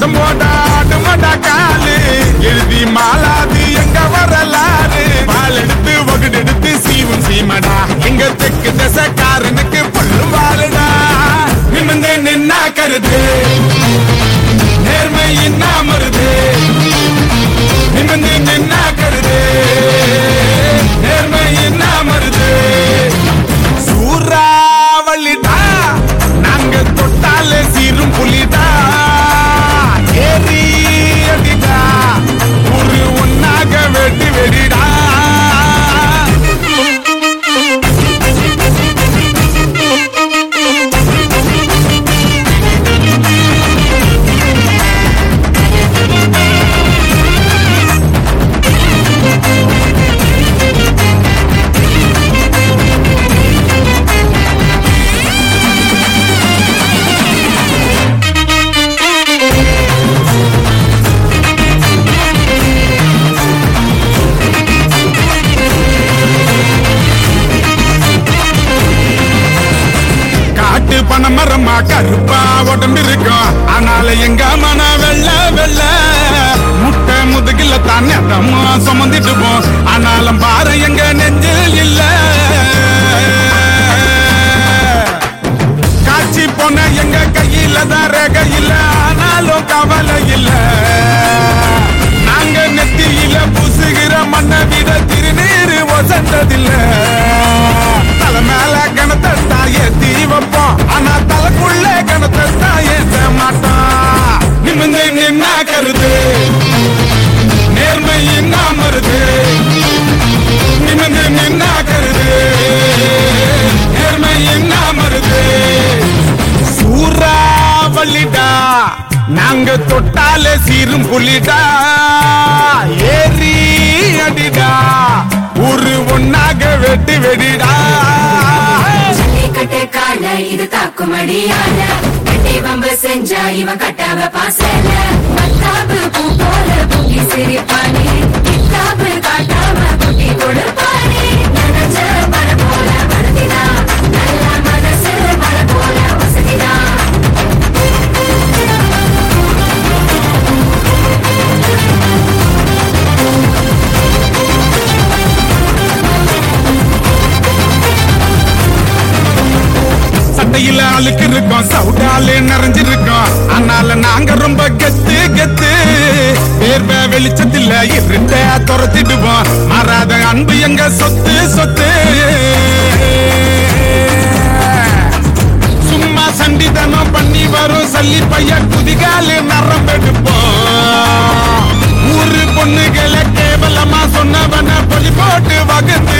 உடம்போட ஆடுமடா காலு. எழுதி மாலாது எங்க வரலாறு? பால் எடுத்து வகுடு எடுத்து சீவும் சீமடா. எங்க தெற்கு தசக்காரனுக்கு பள்ளும் வாழுடா நிமிந்து நின்னா கருது. காட்டு கருப்பா உடம்பு இருக்கும் ஆனால எங்க மன வெள்ள வெள்ள. முட்டை முதுகில தானே தம்மா சுமந்திட்டு போ ஆனாலும் பாரு எங்க நெஞ்சில் இல்ல. காட்சி போன எங்க கையில தான் ரேக இல்ல. ஆனாலும் கவலை இல்ல. நாங்க நெத்தியில பூசுகிற மண்ணை விட திருநீர் வசந்ததில்ல நாங்க தொட்டாலே சீரும் புலிடா. ஏறி அடிடா. ஒரு ஒன்னாக வெட்டி வெடிடா. ஜல்லிக்கட்டு கால இது தாக்குமடியான. கட்டி வம்பு செஞ்சா இவன் கட்டாவ பாசல. சட்டையில அழுக்கு இருக்கோம் சவுடாலே நிறைஞ்சிருக்கோம் ஆனால நாங்க ரொம்ப கெத்து கெத்து. வேர்வ வெளிச்சத்துல இருட்ட துரத்திடுவோம் மாறாத அன்பு எங்க சொத்து சொத்து. சும்மா சண்டிதனம் பண்ணி வரும் சல்லி பைய குதிகாலு நரம்பெடுப்போம் ஊரு பொண்ணுகளை கேவலமா சொன்னவன பொலி போட்டு வகுத்து.